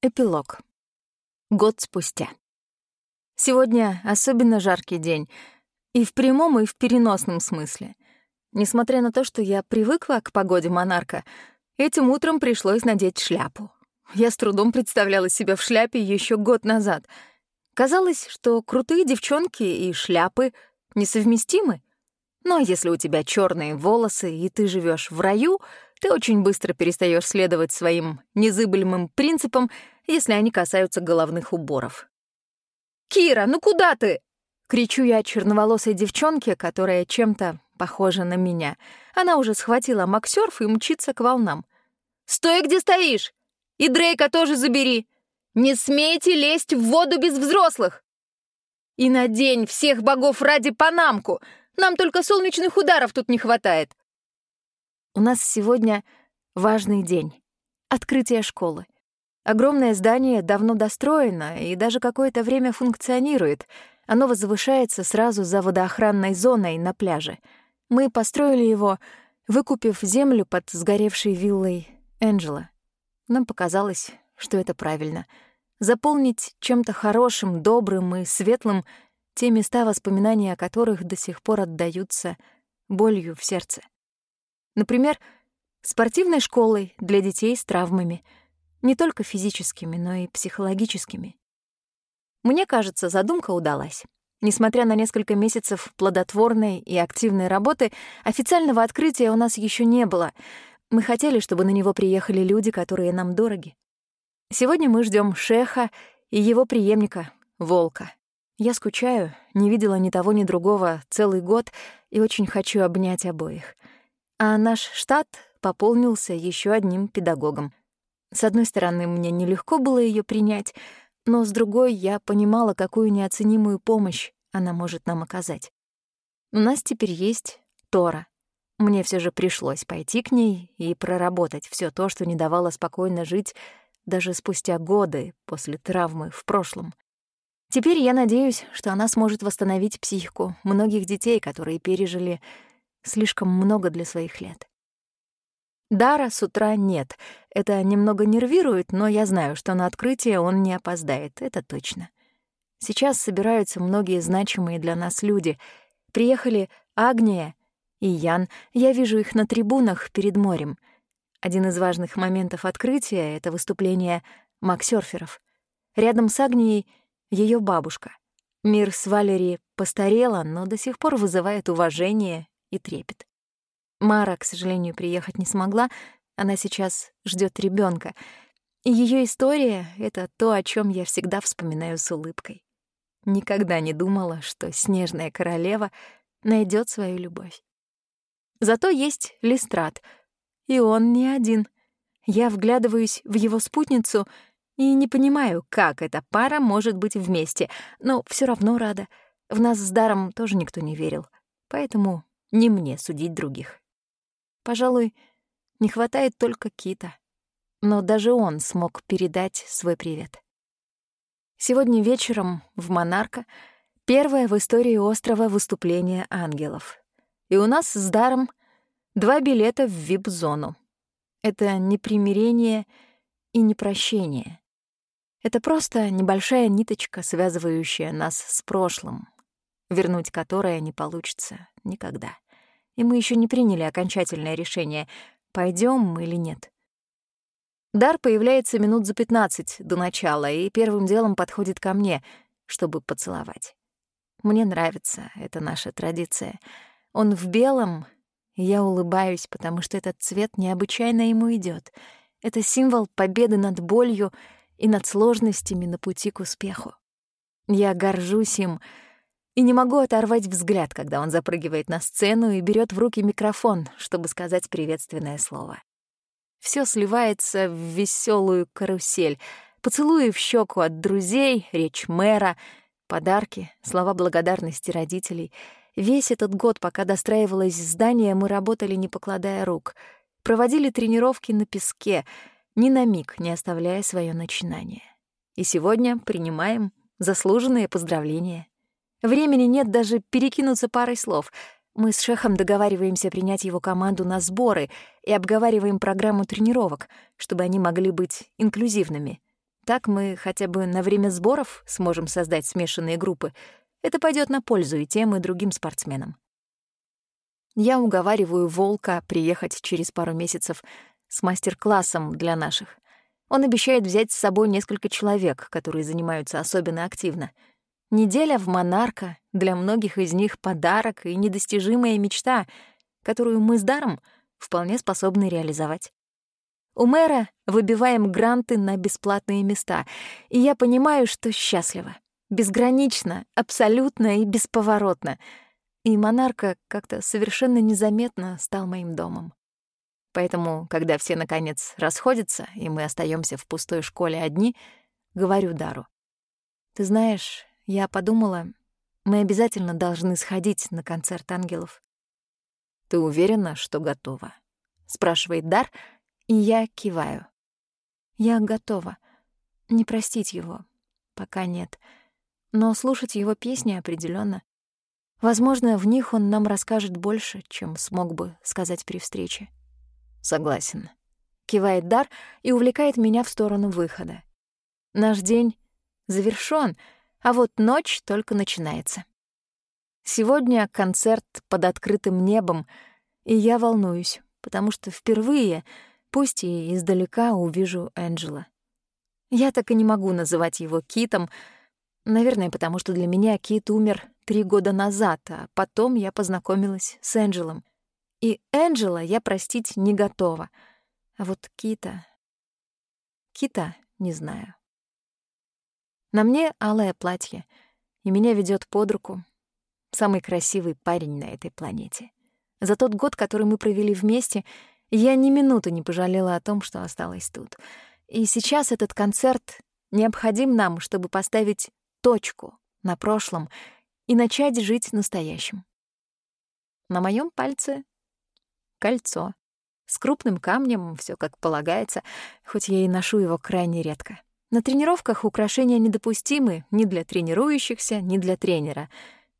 Эпилог. Год спустя. Сегодня особенно жаркий день. И в прямом, и в переносном смысле. Несмотря на то, что я привыкла к погоде монарка, этим утром пришлось надеть шляпу. Я с трудом представляла себя в шляпе еще год назад. Казалось, что крутые девчонки и шляпы несовместимы. Но если у тебя черные волосы, и ты живешь в раю — ты очень быстро перестаешь следовать своим незыблемым принципам, если они касаются головных уборов. «Кира, ну куда ты?» — кричу я черноволосой девчонке, которая чем-то похожа на меня. Она уже схватила максерф и мчится к волнам. «Стой, где стоишь! И Дрейка тоже забери! Не смейте лезть в воду без взрослых! И надень всех богов ради панамку! Нам только солнечных ударов тут не хватает!» У нас сегодня важный день. Открытие школы. Огромное здание давно достроено и даже какое-то время функционирует. Оно возвышается сразу за водоохранной зоной на пляже. Мы построили его, выкупив землю под сгоревшей виллой Энджела. Нам показалось, что это правильно. Заполнить чем-то хорошим, добрым и светлым те места, воспоминания о которых до сих пор отдаются болью в сердце. Например, спортивной школой для детей с травмами, не только физическими, но и психологическими. Мне кажется, задумка удалась. Несмотря на несколько месяцев плодотворной и активной работы, официального открытия у нас еще не было. Мы хотели, чтобы на него приехали люди, которые нам дороги. Сегодня мы ждем Шеха и его преемника, Волка. Я скучаю, не видела ни того, ни другого целый год и очень хочу обнять обоих — а наш штат пополнился еще одним педагогом. С одной стороны, мне нелегко было ее принять, но с другой я понимала, какую неоценимую помощь она может нам оказать. У нас теперь есть Тора. Мне все же пришлось пойти к ней и проработать все то, что не давало спокойно жить даже спустя годы после травмы в прошлом. Теперь я надеюсь, что она сможет восстановить психику многих детей, которые пережили Слишком много для своих лет. Дара с утра нет. Это немного нервирует, но я знаю, что на открытие он не опоздает, это точно. Сейчас собираются многие значимые для нас люди. Приехали Агния и Ян. Я вижу их на трибунах перед морем. Один из важных моментов открытия — это выступление максерферов. Рядом с Агнией — ее бабушка. Мир с Валери постарела, но до сих пор вызывает уважение и трепет. Мара, к сожалению, приехать не смогла, она сейчас ждет ребенка, и ее история — это то, о чем я всегда вспоминаю с улыбкой. Никогда не думала, что снежная королева найдет свою любовь. Зато есть Листрат, и он не один. Я вглядываюсь в его спутницу и не понимаю, как эта пара может быть вместе, но все равно рада. В нас с Даром тоже никто не верил, поэтому не мне судить других. Пожалуй, не хватает только Кита. Но даже он смог передать свой привет. Сегодня вечером в «Монарка» первое в истории острова выступление ангелов. И у нас с Даром два билета в вип-зону. Это не примирение и не прощение. Это просто небольшая ниточка, связывающая нас с прошлым, вернуть которое не получится никогда. И мы еще не приняли окончательное решение, пойдем мы или нет. Дар появляется минут за пятнадцать до начала и первым делом подходит ко мне, чтобы поцеловать. Мне нравится, это наша традиция. Он в белом, и я улыбаюсь, потому что этот цвет необычайно ему идет. Это символ победы над болью и над сложностями на пути к успеху. Я горжусь им — и не могу оторвать взгляд, когда он запрыгивает на сцену и берет в руки микрофон, чтобы сказать приветственное слово. Все сливается в веселую карусель. Поцелуи в щеку от друзей, речь мэра, подарки, слова благодарности родителей. Весь этот год, пока достраивалось здание, мы работали, не покладая рук. Проводили тренировки на песке, ни на миг не оставляя свое начинание. И сегодня принимаем заслуженные поздравления. Времени нет даже перекинуться парой слов. Мы с Шехом договариваемся принять его команду на сборы и обговариваем программу тренировок, чтобы они могли быть инклюзивными. Так мы хотя бы на время сборов сможем создать смешанные группы. Это пойдет на пользу и тем, и другим спортсменам. Я уговариваю Волка приехать через пару месяцев с мастер-классом для наших. Он обещает взять с собой несколько человек, которые занимаются особенно активно. Неделя в Монарка для многих из них подарок и недостижимая мечта, которую мы с Даром вполне способны реализовать. У мэра выбиваем гранты на бесплатные места, и я понимаю, что счастлива. Безгранично, абсолютно и бесповоротно. И монарка как-то совершенно незаметно стал моим домом. Поэтому, когда все, наконец, расходятся, и мы остаемся в пустой школе одни, говорю Дару. «Ты знаешь, я подумала, мы обязательно должны сходить на концерт ангелов». «Ты уверена, что готова?» — спрашивает Дар — и я киваю. Я готова. Не простить его. Пока нет. Но слушать его песни определенно. Возможно, в них он нам расскажет больше, чем смог бы сказать при встрече. Согласен. Кивает Дар и увлекает меня в сторону выхода. Наш день завершён, а вот ночь только начинается. Сегодня концерт под открытым небом, и я волнуюсь, потому что впервые Пусть и издалека увижу Энджела. Я так и не могу называть его Китом, наверное, потому что для меня Кит умер три года назад, а потом я познакомилась с Энджелом. И Энджела я простить не готова. А вот Кита... Кита не знаю. На мне алое платье, и меня ведет под руку самый красивый парень на этой планете. За тот год, который мы провели вместе, я ни минуты не пожалела о том, что осталась тут. И сейчас этот концерт необходим нам, чтобы поставить точку на прошлом и начать жить настоящим. На моем пальце кольцо с крупным камнем, все как полагается, хоть я и ношу его крайне редко. На тренировках украшения недопустимы ни для тренирующихся, ни для тренера,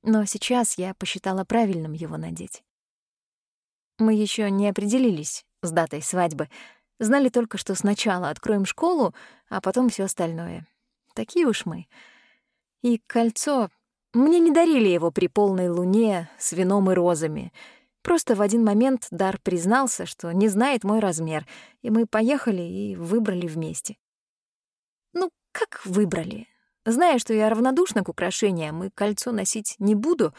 но сейчас я посчитала правильным его надеть. Мы еще не определились с датой свадьбы. Знали только, что сначала откроем школу, а потом все остальное. Такие уж мы. И кольцо... Мне не дарили его при полной луне с вином и розами. Просто в один момент Дар признался, что не знает мой размер, и мы поехали и выбрали вместе. Ну, как выбрали? Зная, что я равнодушна к украшениям и кольцо носить не буду,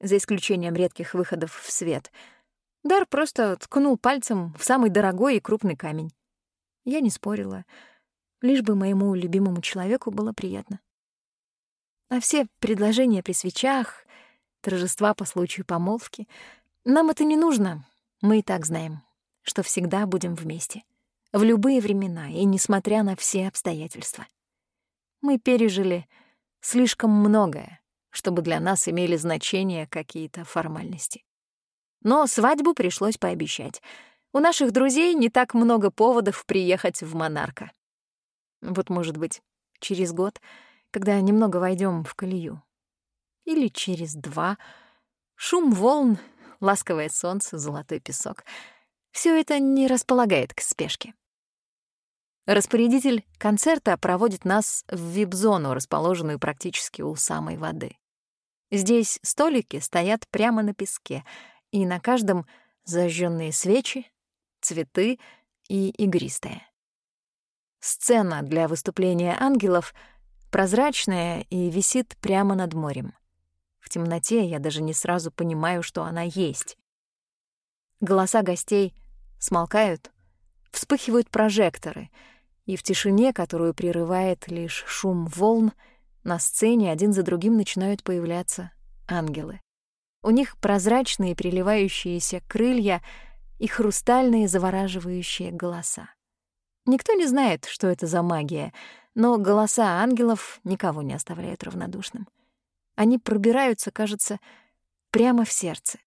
за исключением редких выходов в свет — Дар просто ткнул пальцем в самый дорогой и крупный камень. Я не спорила, лишь бы моему любимому человеку было приятно. А все предложения при свечах, торжества по случаю помолвки, нам это не нужно. Мы и так знаем, что всегда будем вместе. В любые времена и несмотря на все обстоятельства. Мы пережили слишком многое, чтобы для нас имели значение какие-то формальности. Но свадьбу пришлось пообещать. У наших друзей не так много поводов приехать в Монарка. Вот, может быть, через год, когда немного войдем в колею. Или через два. Шум волн, ласковое солнце, золотой песок. Все это не располагает к спешке. Распорядитель концерта проводит нас в вип-зону, расположенную практически у самой воды. Здесь столики стоят прямо на песке — и на каждом зажженные свечи, цветы и игристое. Сцена для выступления ангелов прозрачная и висит прямо над морем. В темноте я даже не сразу понимаю, что она есть. Голоса гостей смолкают, вспыхивают прожекторы, и в тишине, которую прерывает лишь шум волн, на сцене один за другим начинают появляться ангелы. У них прозрачные приливающиеся крылья и хрустальные завораживающие голоса. Никто не знает, что это за магия, но голоса ангелов никого не оставляют равнодушным. Они пробираются, кажется, прямо в сердце.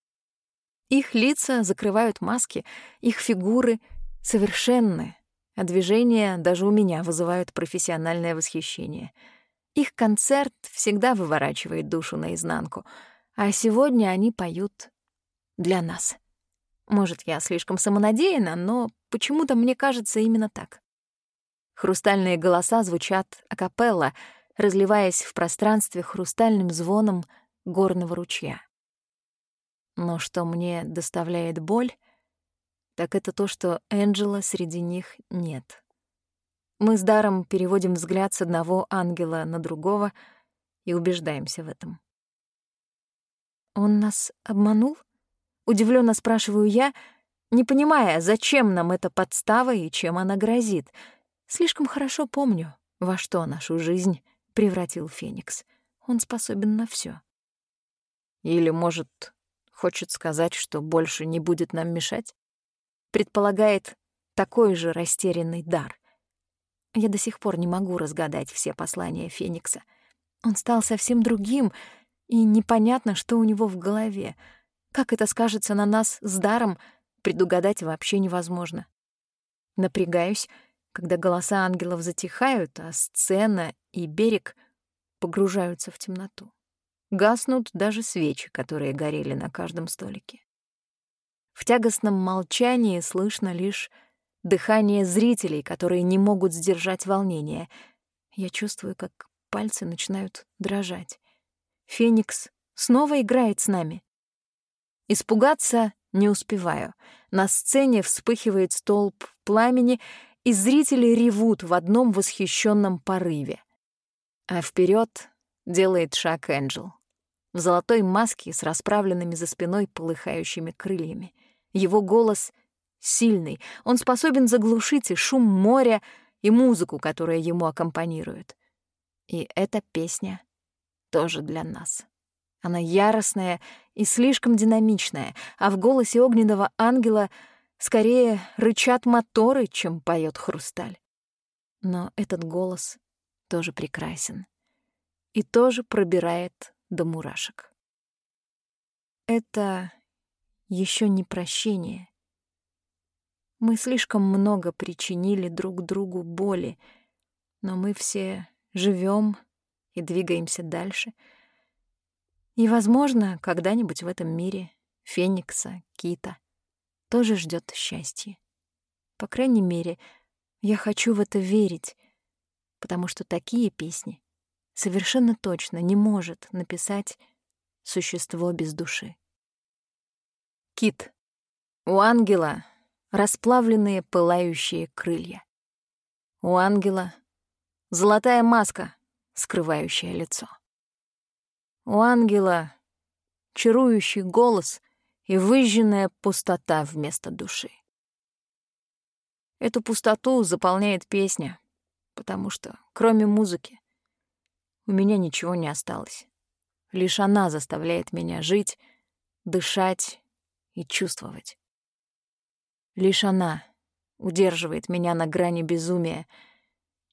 Их лица закрывают маски, их фигуры совершенны, а движения даже у меня вызывают профессиональное восхищение. Их концерт всегда выворачивает душу наизнанку — а сегодня они поют для нас. Может, я слишком самонадеянна, но почему-то мне кажется именно так. Хрустальные голоса звучат акапелла, разливаясь в пространстве хрустальным звоном горного ручья. Но что мне доставляет боль, так это то, что Энджела среди них нет. Мы с Даром переводим взгляд с одного ангела на другого и убеждаемся в этом. «Он нас обманул?» — удивленно спрашиваю я, не понимая, зачем нам эта подстава и чем она грозит. Слишком хорошо помню, во что нашу жизнь превратил Феникс. Он способен на все. Или, может, хочет сказать, что больше не будет нам мешать? Предполагает такой же растерянный дар. Я до сих пор не могу разгадать все послания Феникса. Он стал совсем другим, и непонятно, что у него в голове. Как это скажется на нас с даром, предугадать вообще невозможно. Напрягаюсь, когда голоса ангелов затихают, а сцена и берег погружаются в темноту. Гаснут даже свечи, которые горели на каждом столике. В тягостном молчании слышно лишь дыхание зрителей, которые не могут сдержать волнение. Я чувствую, как пальцы начинают дрожать. Феникс снова играет с нами. Испугаться не успеваю. На сцене вспыхивает столб пламени, и зрители ревут в одном восхищенном порыве. А вперед делает шаг Энджел. В золотой маске с расправленными за спиной полыхающими крыльями. Его голос сильный, он способен заглушить и шум моря, и музыку, которая ему аккомпанирует. И эта песня тоже для нас. Она яростная и слишком динамичная, а в голосе огненного ангела скорее рычат моторы, чем поет хрусталь. Но этот голос тоже прекрасен и тоже пробирает до мурашек. Это еще не прощение. Мы слишком много причинили друг другу боли, но мы все живем и двигаемся дальше. И, возможно, когда-нибудь в этом мире Феникса, Кита тоже ждет счастье. По крайней мере, я хочу в это верить, потому что такие песни совершенно точно не может написать существо без души. Кит. У ангела расплавленные пылающие крылья. У ангела золотая маска, скрывающая лицо. У ангела чарующий голос и выжженная пустота вместо души. Эту пустоту заполняет песня, потому что, кроме музыки, у меня ничего не осталось. Лишь она заставляет меня жить, дышать и чувствовать. Лишь она удерживает меня на грани безумия,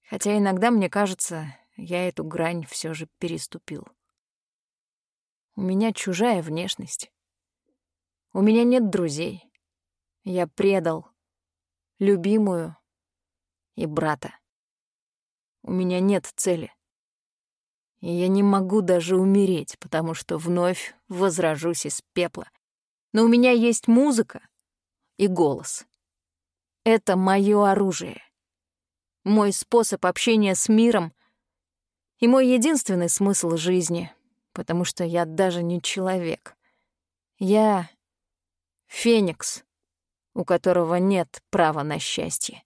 хотя иногда мне кажется, я эту грань все же переступил. У меня чужая внешность. У меня нет друзей. Я предал любимую и брата. У меня нет цели. И я не могу даже умереть, потому что вновь возражусь из пепла. Но у меня есть музыка и голос. Это мое оружие. Мой способ общения с миром и мой единственный смысл жизни, потому что я даже не человек. Я — феникс, у которого нет права на счастье.